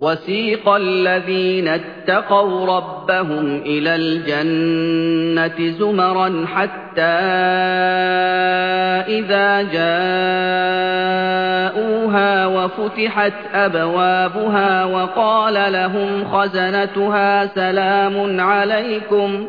وسيق الذين اتقوا ربهم إلى الجنة زمرا حتى إذا جاءوها وفتحت أبوابها وقال لهم خزنتها سلام عليكم